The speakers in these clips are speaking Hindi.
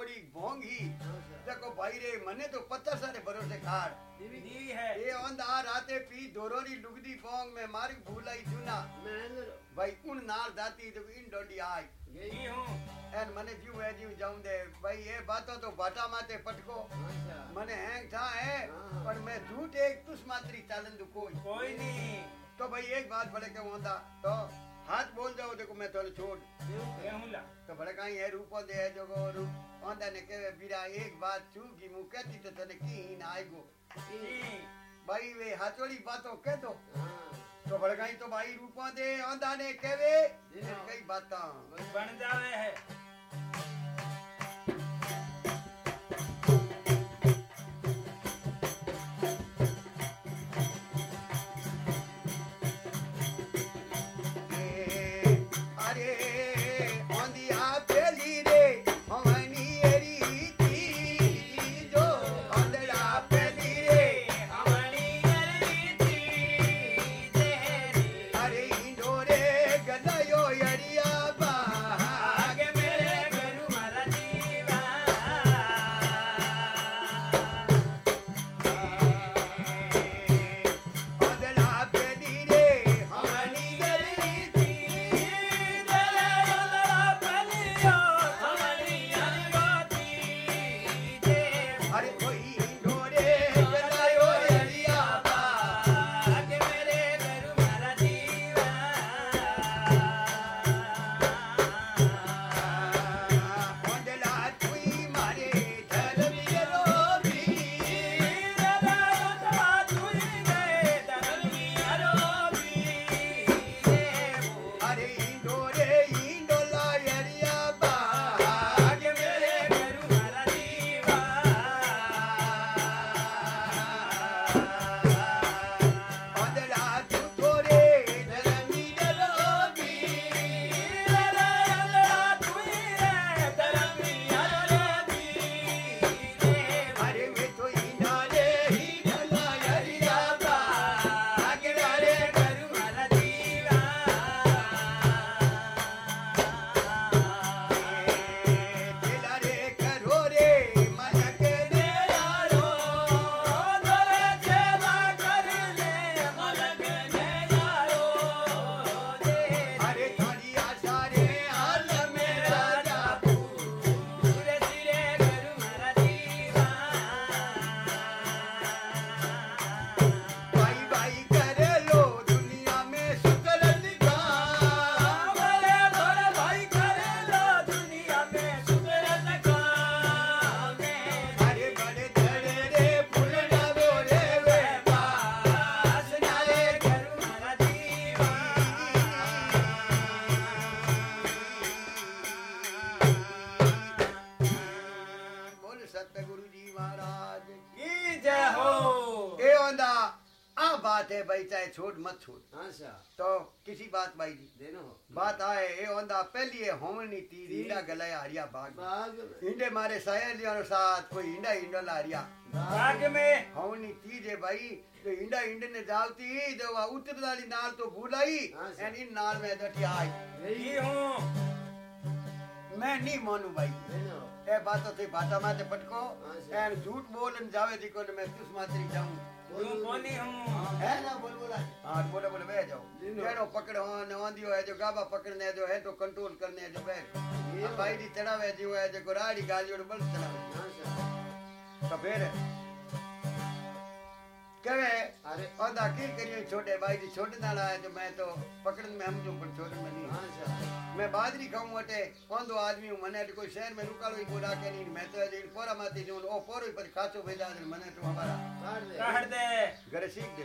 छोड़ी भोंगी। देखो भाई रे मने तो पत्थर सारे भरोसे खाड़ दी है। ये अंध आ राते पी दोरोरी लुगदी पोंग में मार्ग भूलाई चुना भाई उन नाल जाती देखो इन डोडी आई एन मने जीव है जीव जाऊँ दे भाई ये बातों तो बाटा माते पटको। अच्छा। मने हैंग था है। हाँ। पर मैं झूठ एक तुस मात्री चालन दू कोई। कोई नहीं। तो भाई एक बात बड़े के होंदा तो हाथ बोल जाओ देखो मैं थोड़े छोड़। तो बड़े कहीं है रूप दे जो रूप। ओंदा ने के बीरा एक बात चूकी मु कहती तो तने की ना आएगो भाई वे हाथोड़ी बातों कह दो। तो बड़े कहीं तो भाई रूपा दे ओंदा ने कहवे हाँ। कई बातें। बन जावे है। होम नीति रीडा गलाया हरिया बाग बाग इंडे मारे सायर दिवानो साथ कोई इंडा इंडो ला हरिया बाग में होम नीति जे भाई तो इंडा इंडे ने जावती जो वा उतर दाली नाल तो भूलाई एंड इन नाल में दटी आई यही हूँ मैं नहीं मानू भाई ए बात तो थी बाता माते पटको एंड झूठ बोलन जावे दिको ने मैं तुस मात्री जाऊँ बोल बोला हाँ बोले बोले बह जाओ। केड़ो पकड़ो ने आंदियो है जो गाबा पकड़ने जो है तो कंट्रोल करने जो अब भाई दी चढ़ावे जो है जो राड़ी गालियों बल चढ़ावे अच्छा तो फिर कहे अरे और दाखिल करियो छोटे भाई जी छोटे दाना है तो मैं तो पकड़न में हम जो पर छोटे में नहीं। हाँ हाँ मैं बादरी खाऊं अटे ओंदो आदमी हूँ मने तो कोई शहर में रुकालो ही बोला के नहीं मैं तो अजे पोरा माती जो ओ पोरो पर खाचो भेजा दे मने तो हमारा काट दे। काट दे। घर सीख दे।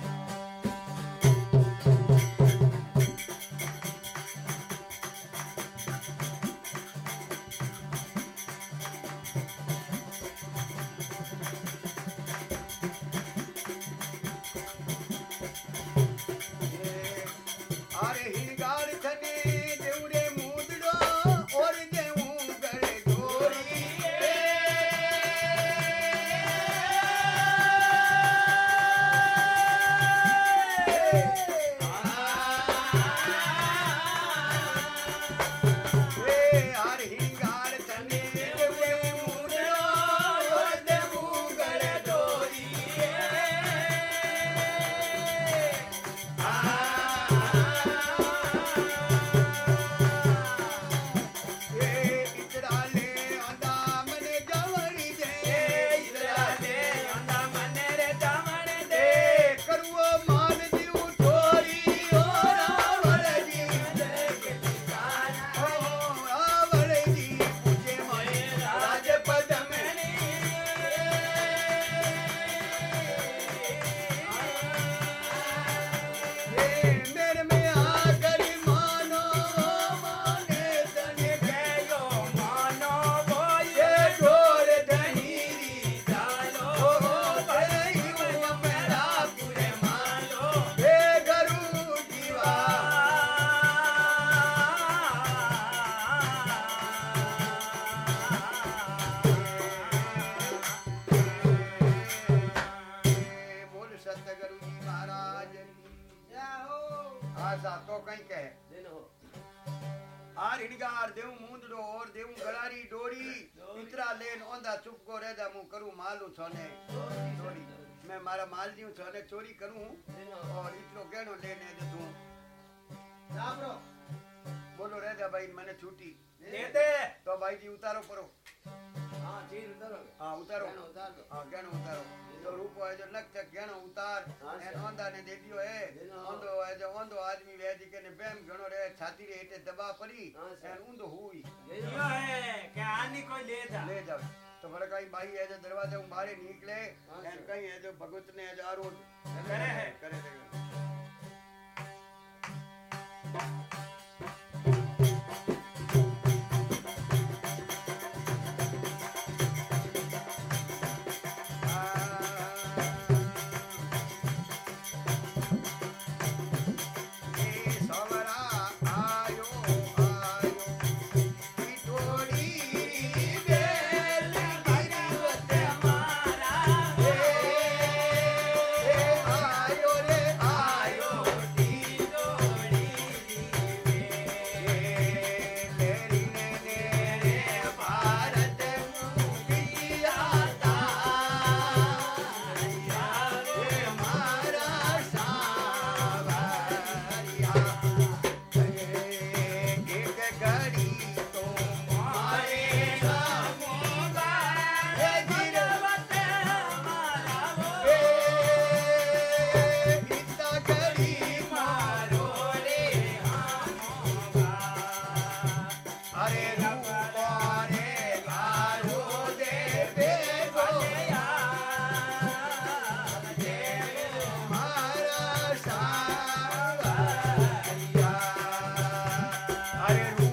તારા માલ ની છોને ચોરી કરું ઓર એટલો ગેણો લઈને જતું સાંભળો બોલો રાજા ભાઈ મને છૂટી દે તો ભાઈજી ઉતારો કરો હા જી ઉતારો હા ઉતારો હા ગેણો ઉતારો જો રૂપો હે જો નક ગેણો ઉતાર એ ઓંધા ને દેડ્યો હે ઓંધો હે જો ઓંધો આદમી વેજી કે ને બેમ ઘણો રે છાતી રે એટલે દબા પડી એ ઊંધો હોય હે કે આની કોઈ લે જા લે જાવ एन ऊंदो हुई यो है कि आनी कोई ले जा ले जाओ तो बड़ा कहीं भाई है। दरवाजे बाहर निकले अरे रूपा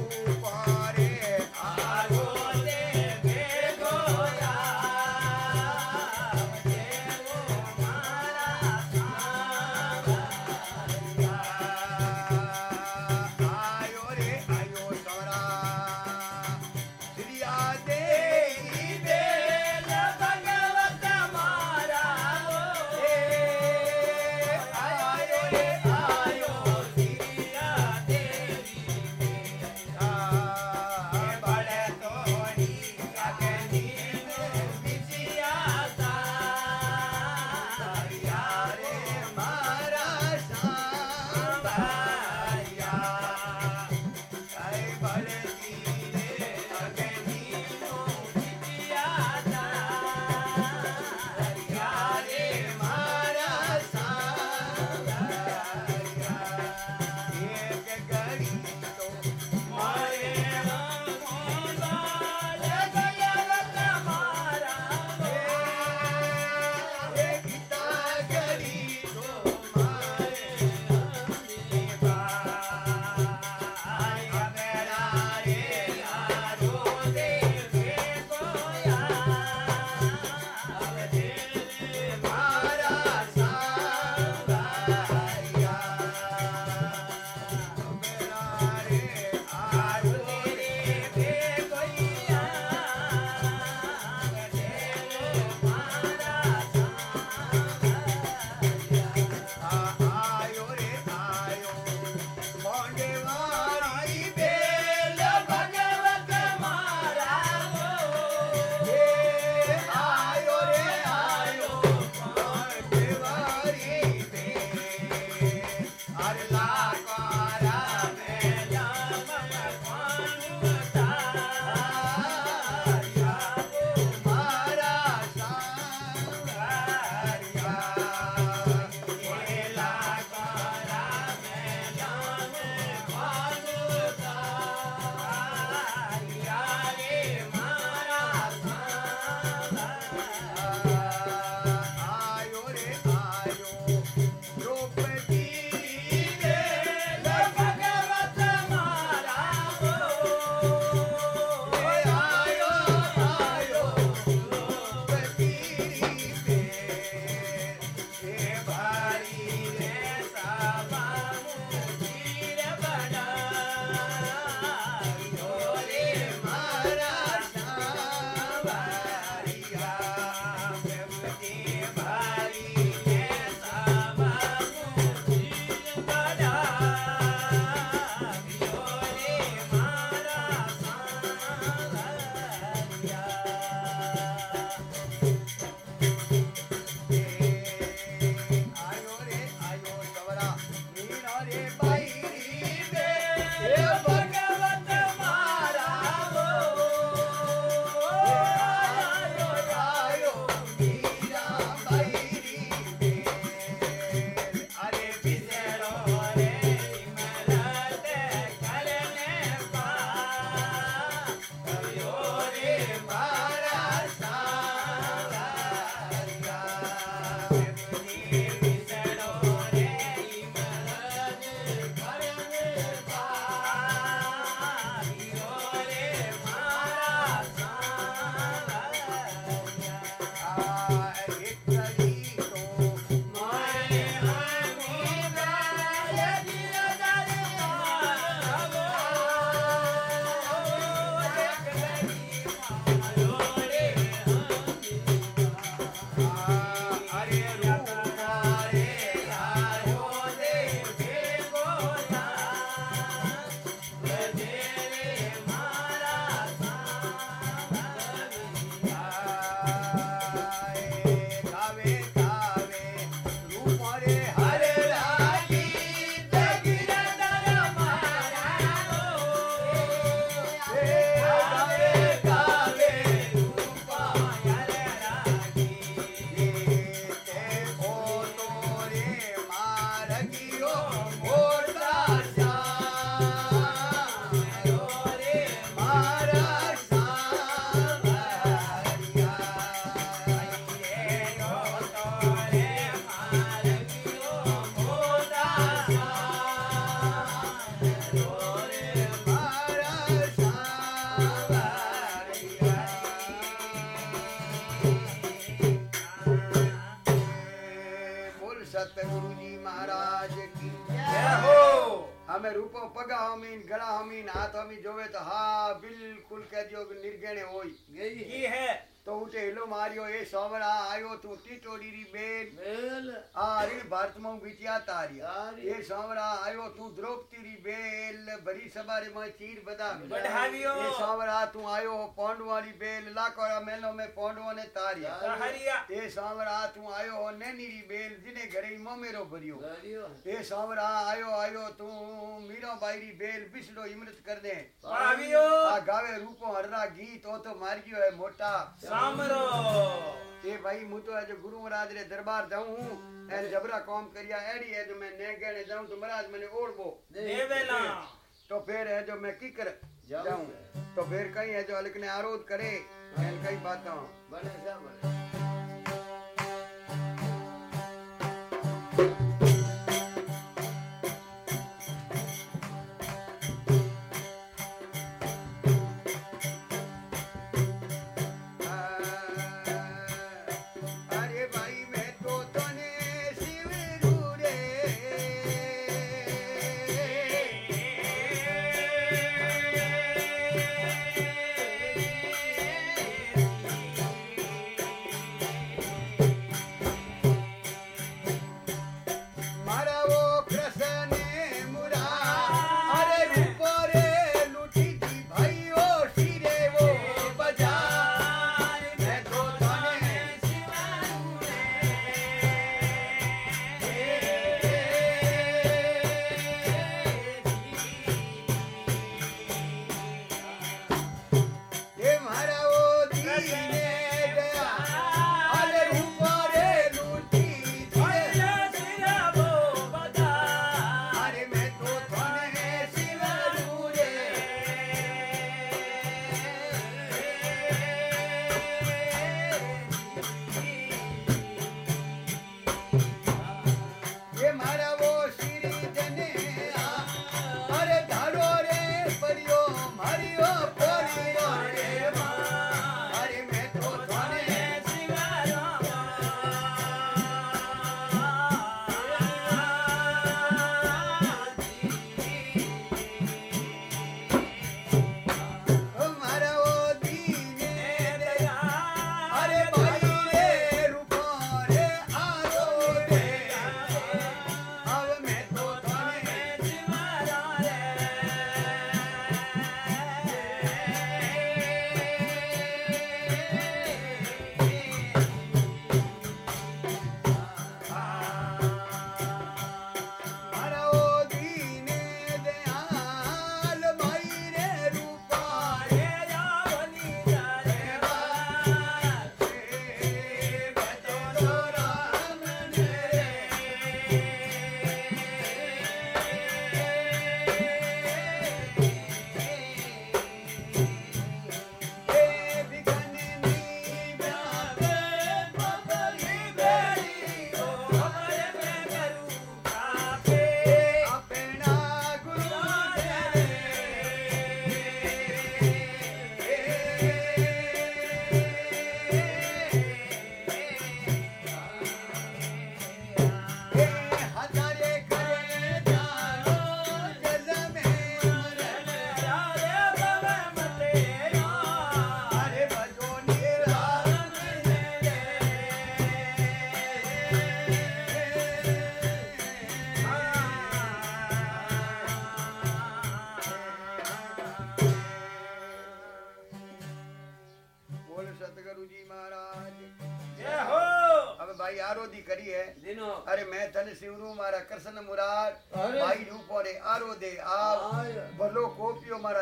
जो जोग निर्गण होई यही है। ઉઠે હેલો માર્યો એ સોવરા આવ્યો તૂટી તોડી રી બેન બેલ આરી ભારતમાં ગીત્યા તારી એ સોવરા આવ્યો તું દ્રૌપદી રી બેલ ભરી સવારે માં ચીર બદામ બઢાવ્યો એ સોવરા તું આવ્યો પોંડવાની બેલ લાકોરા મેલો મે પોંડવો ને તારિયા એ સોવરા તું આવ્યો નેની રી બેલ જીને ઘરે મોમેરો ભર્યો એ સોવરા આવ્યો આવ્યો તું મીરો બાયરી બેલ બિસડો ઇમૃત કર દે આ ગાવે રૂપો હરરા ગીત ઓ તો માર્ગ્યો હે મોટા સામ અમારો એ ભાઈ હું તો આજે ગુરુ મહારાજ રે દરબાર જાઉં હું એ જબરા કામ કર્યા એડી હે જો મે ને ગણે જાઉં તો મહારાજ મને ઓળબો દેવેલા તો ફેર હે જો મે કી કર જાઉં તો ફેર કઈ હે જો અલક ને આરોધ કરે એન કઈ બાતા બને જા બને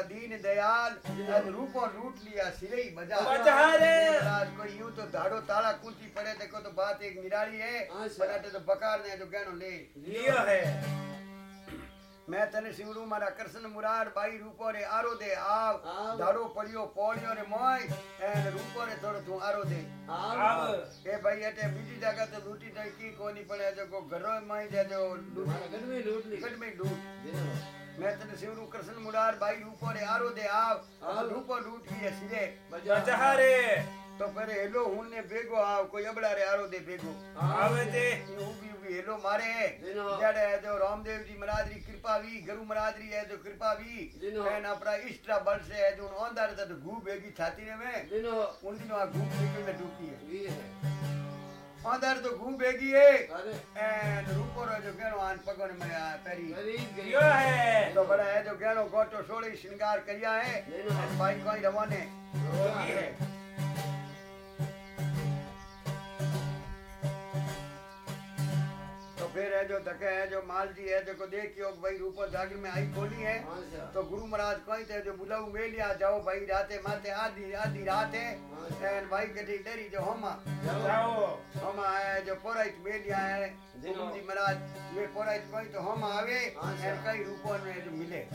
दीन दयाल अन रूपो रूट लिया सिरई बजा बजा रे को यूँ तो धाड़ो ताला कूची पड़े देखो तो बात एक निराली है। हाँ, बनाते तो बकार ने जो तो गहनो ले। लियो है। मैं तने सिमरू मारा कृष्ण मुरार बाई रूपो रे आरो दे आव धाड़ो पड़ियो पोड़ियो रे मोय एन रूपो रे थोड़ो तू आरो दे। आव ए भाई अटे बीजी जगह तो लूटी नहीं की कोनी पड़े जो को घरो माई दे जो लूट। गडमे लूट गडमे लूट। शिवरु कृष्ण मुरार बाई रूपो रे आरो दे आव अमल रूपो लूट भी सिरे बजहारे तो फिर हेलो हूँ ने भेगो आव कोई अबड़ा रे आरो दे भेगो आवे दे हेलो मारे जड़े है जो रामदेव जी महाराज री कृपा भी गुरु महाराज री है जो कृपा भी एन अपना इष्टा बल से है जो अंदर तक घू बेगी छाती ने में उन दिनों घू निकल में डूबी है ડૂકી હે વી હે ઓંધાર તો ઘૂ ભેગી હે અરે એન રૂપો રો જો ગેણો આન પગોને મે આ પેરી ગરીબ ગઈ કયો હે તો બડા એ જો ગેણો ગોટો સોળી શૃંગાર કર્યા હે જીનો એન ભાઈ કોઈ રવાને રોગી હે फिर है जो धके है जो माल जी है देखो देखियो भाई रूप जागिर में आई खोली है। हाँ हाँ। तो गुरु महाराज कहीं थे जो बुलाऊ में लिया जाओ भाई राते माते आधी आधी रात। है एंड भाई कटी डेरी जो होमा। जाओ। होमा है जो पोराइट में लिया है। गुरु जी हाँ। महाराज वे पोराइट कहीं तो होमा आवे। एंड कई रूपों में जो। मिले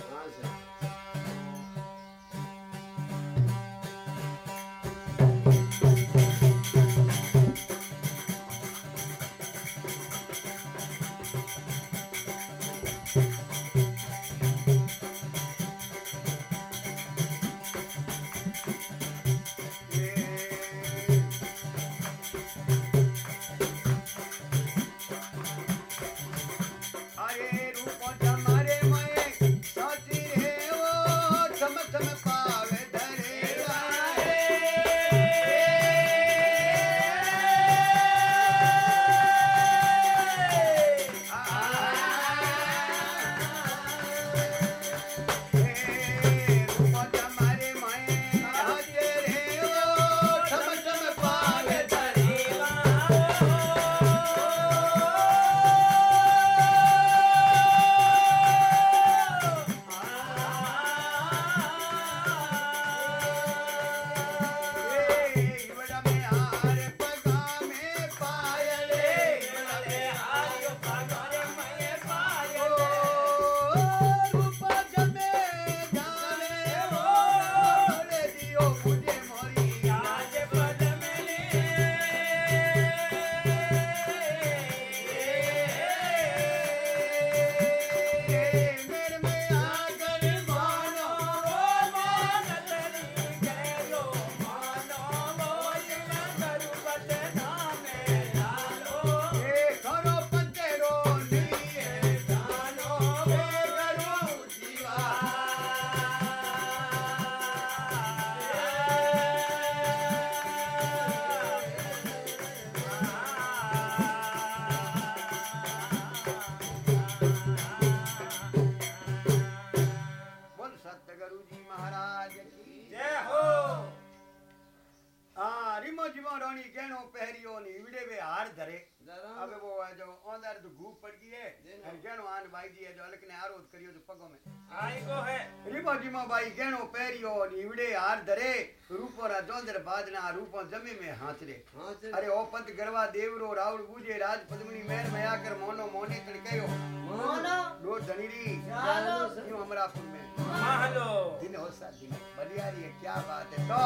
रिमो जिमो भाई कहनो पहरियो नी इवड़े हार धरे रूपो रा जोंदर बादना रूपो जमी में हाथ रे હાથ अरे ओ पंत गरवा देवरो रावण बूझे राज पद्मनी मेहर में आकर मोनो मोने तन कयो મોનો दो धनीरी ચાલો यूं अमरापुर में મહલો दिन हो सा दिन बलियारी है क्या बात है तो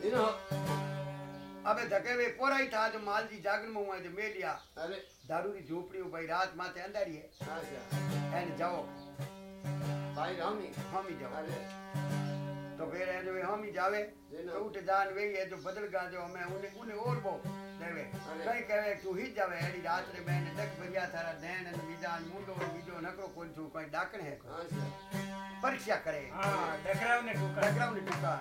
દિનો अबे धके वे पोराई था जो माल जी जागन में हुआ जो मेलिया અરે दारू की झोपड़ी भाई रात माथे अंदर ही है આશા एन जाओ ભાઈ રામી हम ही जाओ અરે तो फिर है जो हम ही जावे જીનો तो उठ जान वे है जो बदल गा जो हमें उन्हें उन्हें और वो देवे अरे। कहीं कहे तू ही जावे एडी रात रे मैंने दक भरिया थारा नैन अन मीजान मुंडो बीजो नकरो कोई तू कोई डाकण है कोई। આશા परीक्षा करे હા ડકરાવ ને ટુકા डकराव ने टूका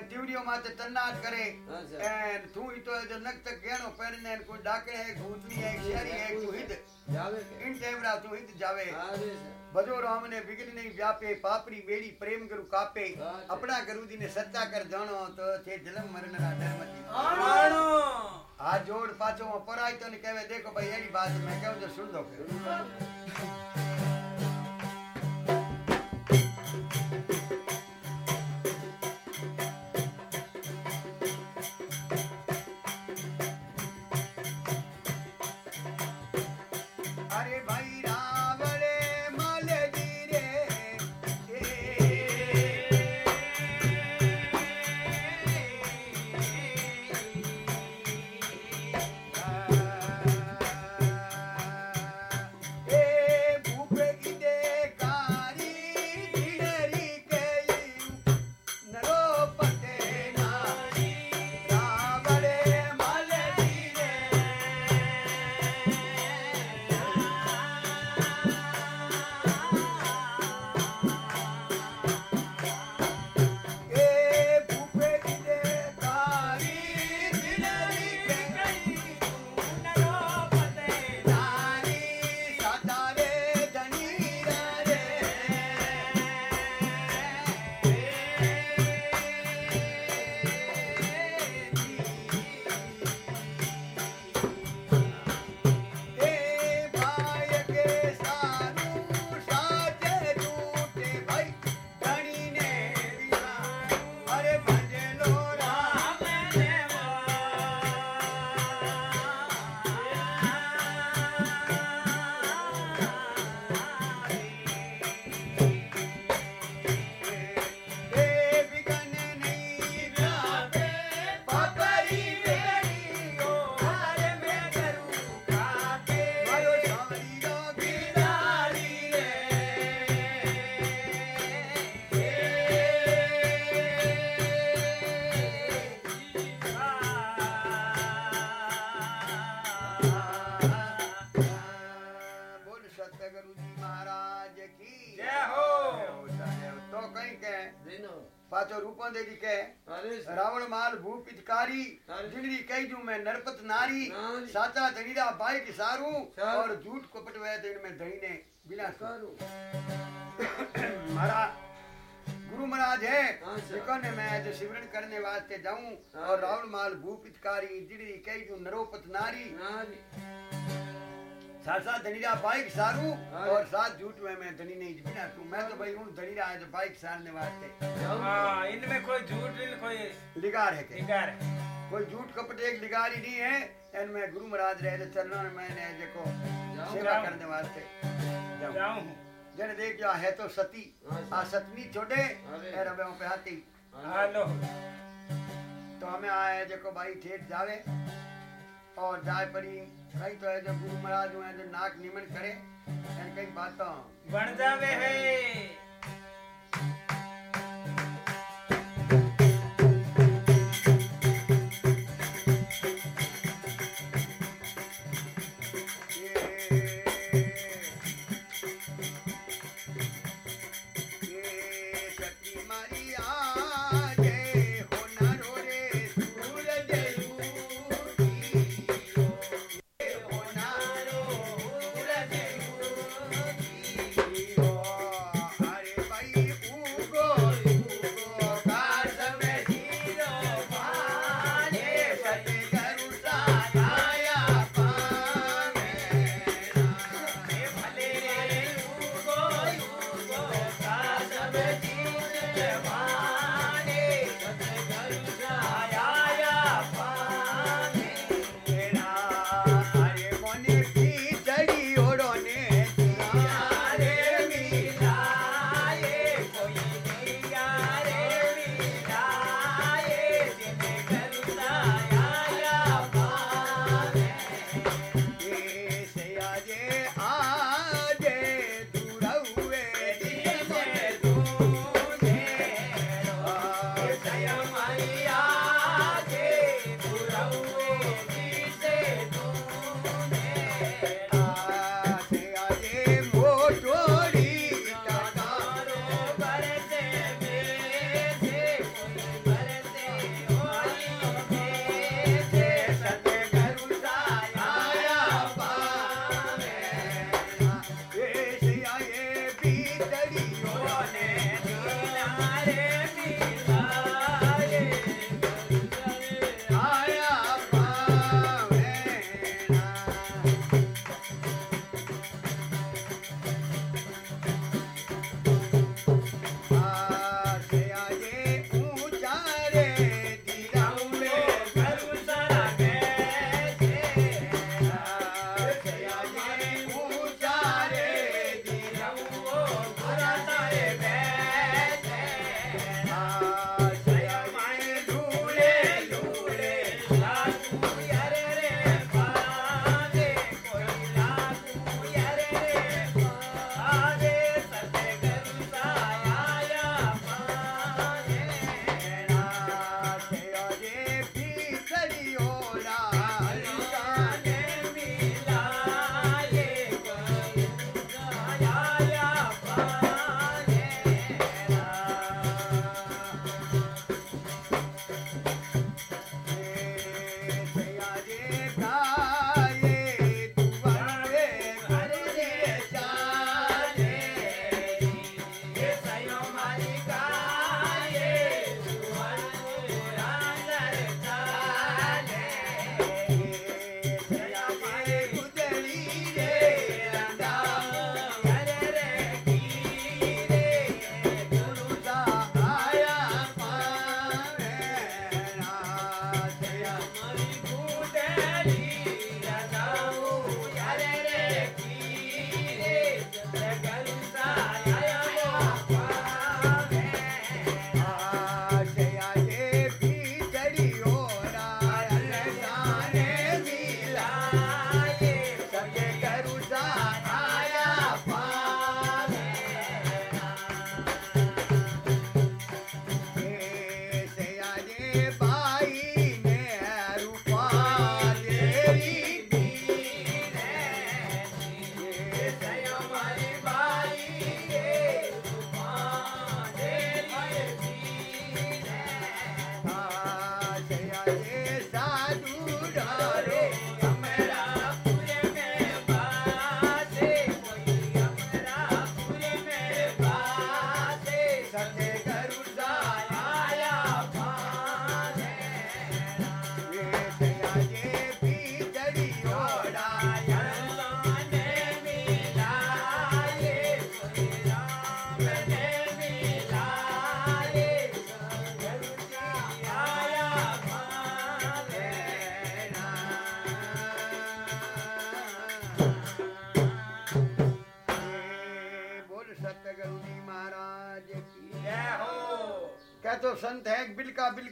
એન ટીવડીઓ માં તે તન્નાટ કરે એન તું ઈ તો જો નક્ત કેણો પહેરને એન કોઈ ડાકણે એક ઉદની એક શેરી એક તું હિત જાવે ઇન ટેવડા તું હિત જાવે બજો રામ ને વિઘ્ન નહીં વ્યાપે પાપરી બેડી પ્રેમ કરુ કાપે અપના ગુરુજી ને સત્તા કર જાણો તો તે જલમ મરણ ના ડર મતી આણો આ જોડ પાછો પરાય તો ને કહેવે દેખો ભાઈ એની વાત મેં કહું તો સુન દો देरी कह रावण माल भू पिचकारी जिगरी कह जू मैं नरपत नारी साचा धनीरा बाई सारू और झूठ को पटवाया दिन में धनी ने बिना सारू महाराज गुरु महाराज है जिकोने मैं आज सिमरन करने वास्ते जाऊँ और रावण माल भूप पिचकारी जिगरी कह जू नरोपत नारी नारी सासा धनीरा बाइक सारू हाँ। और साथ झूठ में मैं धनी नहीं बिना तू मैं तो भाई हूँ धनीरा आज बाइक सारने वास्ते हाँ इनमें कोई झूठ नहीं कोई लिगार है के निगार है। कोई झूठ कपट एक लिगारी नहीं है एन में गुरु महाराज रहे थे चरणों में मैंने देखो सेवा करने वास्ते। जाऊँ। जन देख जो है तो सती हाँ, आ सतनी छोड़े। ए रबे पे हाथी। हालो तो हमें आए देखो भाई ठेठ जावे। और जाय परी कई तो है जो गुरु महाराज हुए जो नाक निमन करे कई बातों बन जावे है।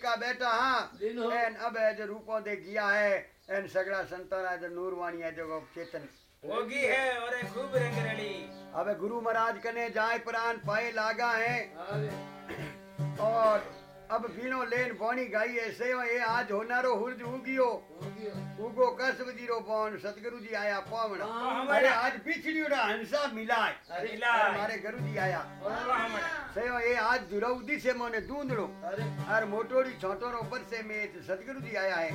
बिलका बेटा हाँ। एन अब जो रूपों दे गया है एन सगड़ा संतन जो नूरवाणी है जो चेतन। होगी है और खूब रंग अबे गुरु महाराज कने जाए प्राण पाए लागा है। और अब बीनो लेन बोनी गाई ऐसे ये आज होनारो हुर्ज उगियो। उगो कसब ज़ीरो पौन सतगुरु जी आया हाँ, अरे आज बिछड़ी उड़ा हंसा मिलाए अरे मिलाए। अरे मारे गुरु जी आया। सेवा ये आज दुरौदी से मोने दूंदड़ो। अरे। और मोटोड़ी छोटोरो पर से में सतगुरु जी आया है।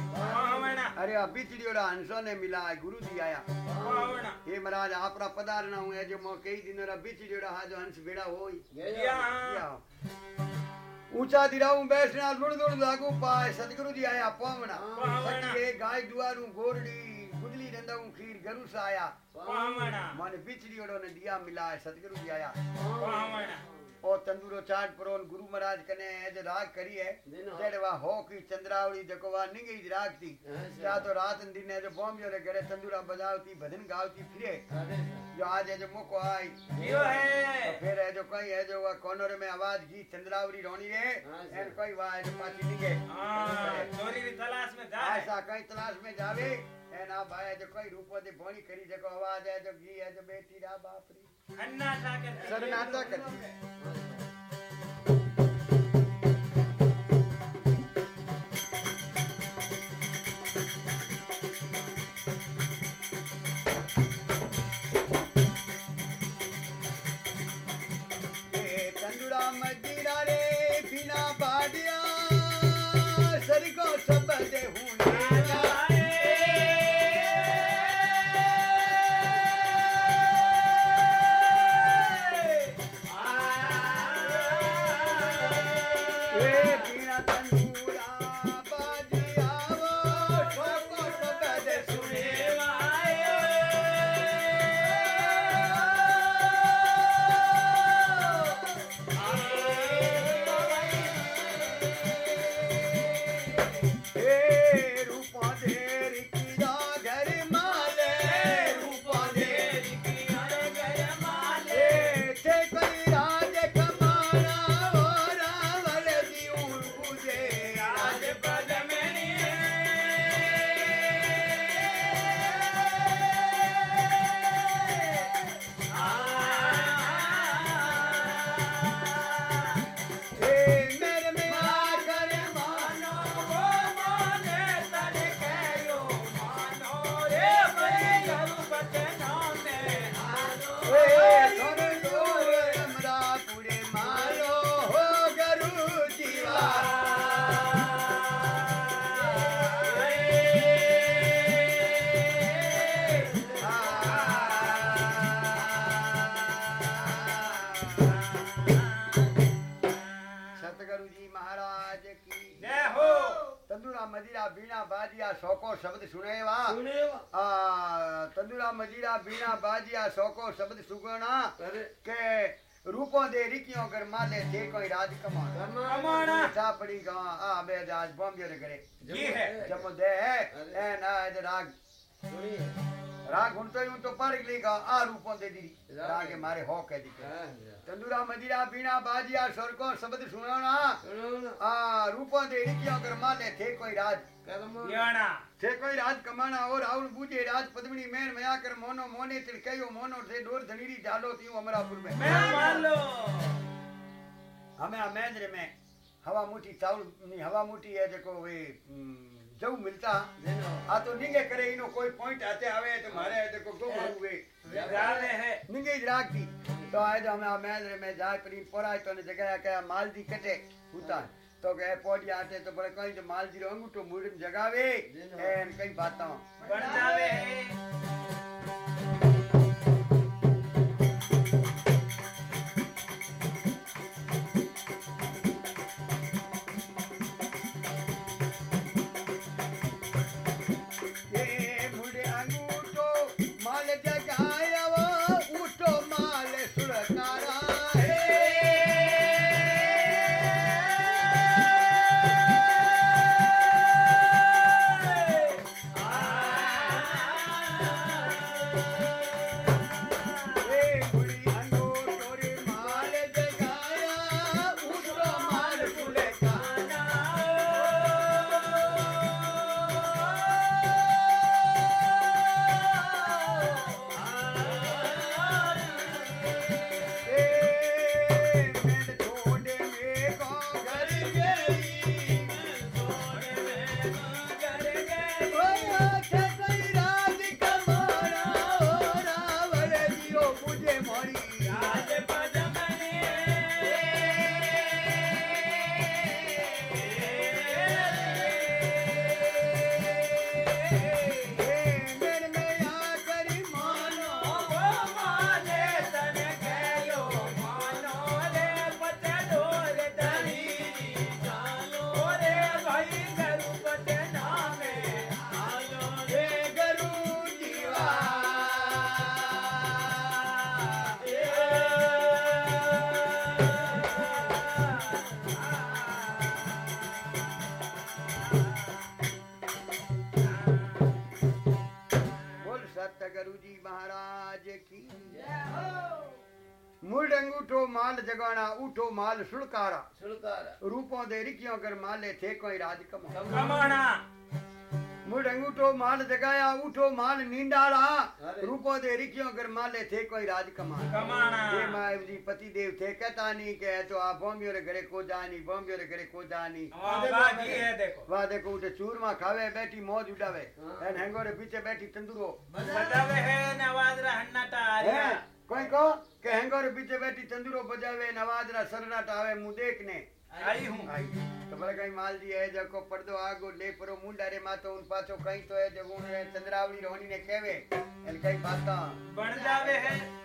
अरे अब बिछड़ी उड़ा हंसो ने मिला है गुरु जी आया। हे महाराज आपरा पधारना हूँ है जो मो कई दिन बिछड़ी उड़ा हा जो हंस बेड़ा होई। गया ऊँचा दिराऊ बैठना लुड़ लुड़ लागू पाए। सतगुरु जी आया पावना। पावना। सखी गाय दुआरू गोरडी गुदली रंदाऊ खीर गरु सा आया माने बिछड़ी ओड़ो ने दिया मिला है सतगुरु जी आया। पावना। ओ तंदूरो चाट परोन गुरु महाराज कने एज राग करी है। दिनो। हो की चंद्रावली जको वा निंगी राग थी अच्छा। क्या तो रात दिन है जो बॉम्बे रे घरे तंदूरा बजावती भजन गावती फिरे। जो आज है जो मुख आई। यो तो है फिर है जो कई है जो वा में आवाज़ की चंद्रावरी रोनी रे। एन कोई वा है जो पाची निगे हाँ, चोरी की तलाश में जा ऐसा कई तलाश में जावे एन आ भाई जो कई रूपो दे बोनी करी जको आवाज़ है जो गी है जो बेटी रा बाप री। अन्नाटा करती है। सरनाटा करती। मजीरा रे बिना बाडिया शब्द सुनेवा सुनेवा सुने मजीरा बीना बाजिया सौको शब्द सुगणा के रूपो दे रिकियो कर माले थे कोई राज कमा कमाना सा पड़ी गा आ बे आज बॉम्बे रे करे ये है जम दे है ए ना राग सुनिए राग हुन तो यूँ तो पर लीगा आ रूपों दे दी राग के मारे हो कह दी हाँ, तंदूरा मजीरा बीना बाजिया सरको शब्द सुनाना सुनो ना आ रूपों दे रिकियों कर माले थे कोई राज कर्म याना थे कोई राज कमाना और आउल बूझे राज पद्मिनी मेन मया कर मोनो मोने तिड़कयो मोनो से डोर धनीरी डालो तीऊ अमरापुर में मैं मान लो हमें अमेंद्र में हवा मुठी चावल नी જવું મિલતા આ તો નીંગે કરે એનો કોઈ પોઈન્ટ હાથે આવે તો મારે હાથે કો ગો મારુવે રાલે હે નીંગે જ રાખતી તો આજ અમે આ મેલ મે જાય પરી પોરાય તો ને જગ્યા કે માલજી કટે ઉતાર તો કે પોડિયા હાથે તો બળે કઈ માલજી રો અંગૂઠો મૂડીને જગાવે એમ કઈ બાતા બળતાવે હે मुड़ अंगूठो माल जगाना उठो माल सुलकारा। सुलकार। रूपों दे रिकियों कर माले थे कोई राज कमा कमाना। मुड़ अंगूठो माल जगाया उठो माल नींडाला। रूपों दे रिकियों कर माले थे कोई राज कमा कमाना। ये माए जी पति देव थे कहता नहीं के तो आप बॉम्बे रे घरे को जानी बॉम्बे रे घरे को जानी हाँ, बाजी है। देखो। वाह देखो उठे चूरमा खावे बैठी मौज उड़ावे। हाँ। एन हेंगो रे पीछे बैठी तंदूरो। बतावे है नवाजरा हन्नाटा कोई को कहेंगे और बीचे बैठी तंदूरो बजावे नवाज़ रा सरनाट आवे मुँह देखने आई हूँ आई तो बोले कहीं माल जी है जको पर्दो आगो ले परो मुंडा रे मातो उन पाछो कहीं तो है जगो चंद्रावली रोहनी ने कहवे एन कहीं बाता बन जावे है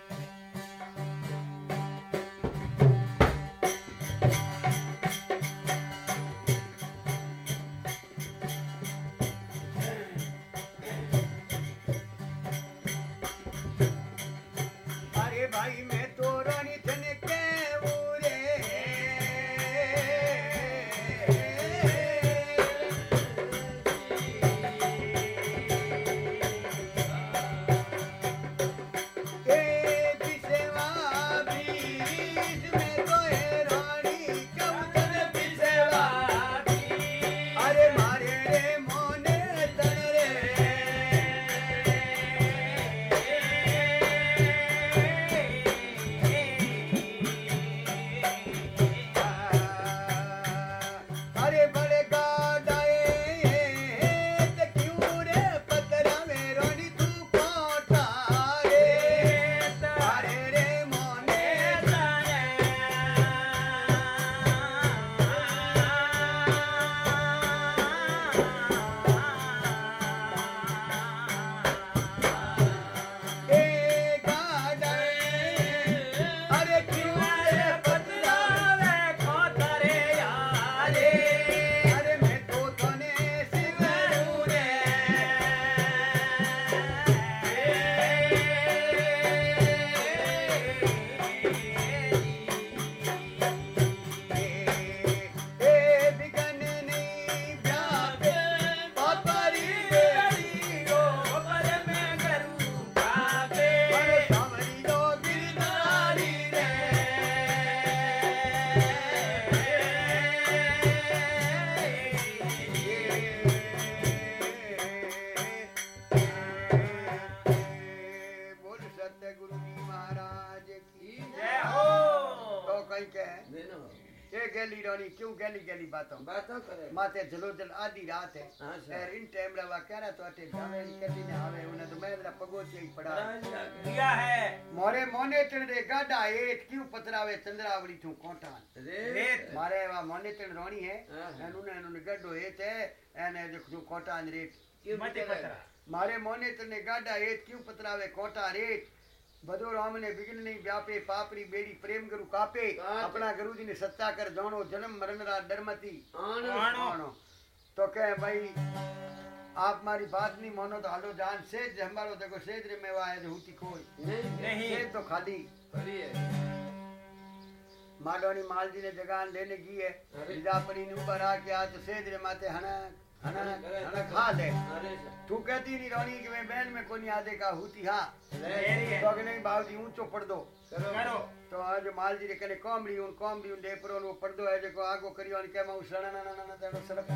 सत गुरु जी महाराज की जय हो। तो कहीं के? ये गैली रोनी क्यों गैली गैली बातों? बातों करे। माते जलो जल आधी रात है। और इन टाइम लवा कह रहा तो अटे जावे कदी ने आवे उन्हें तो मैं मेरा पगो से ही पड़ा दिया है। मोरे मोने तण रे गाडा एट क्यों पतरावे चंद्रावली थू कोटा रेत। मारे वा मोने तण रोनी है हाँ, हाँ। और उन्हें उन्हें गड्ढो एट है एने जो कोटा रेत क्यों पतरा। मारे मोने तण गाडा एट क्यों पतरावे कोटा रेत એત ક્યું પતરાવે કોટા રેત બધો રામને વિઘ્ન નહીં વ્યાપે પાપરી બેડી પ્રેમ ગરુ કાપે કાપે. આપણા ગુરુજી ને સત્તા કર જાણો જન્મ મરણ રા ડરમતી આણો. આણો. આણો. તો કે ભાઈ આપ મારી बात नहीं मानो तो हालो जान से हमारो देखो सेज रे में वाए जो हुती कोई નહીં, નહીં. नहीं सेज तो खाली ફરીએ. माडोनी माल जी ने जगान लेने की है अरे। बीजापुरी ने ऊपर आके आ तो सेज रे माते हना हाँ, खास है तू कहती नहीं रानी कि मैं बहन में कोनी आधे का हूती हा। तो अगले भाव जी ऊंचो पर्दो। करो। तो आज माल जी कने कॉमड़ी उन कॉमड़ी उन डेपरो वो पर्दो है जेको आगो करियो अन के माउ सणा ना ना ना देणो सड़क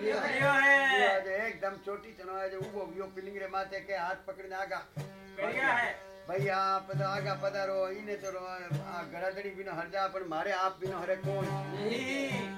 यो है। आज एकदम छोटी चनो है जो उबो वियो पिलिंगरे माथे के हाथ पकड़ने आगा। बढ़िया है। भैया पता तो आगा पता रो इने तो रो गड़ादड़ी बिना हर जा पर मारे आप बिना हरे कौन नहीं।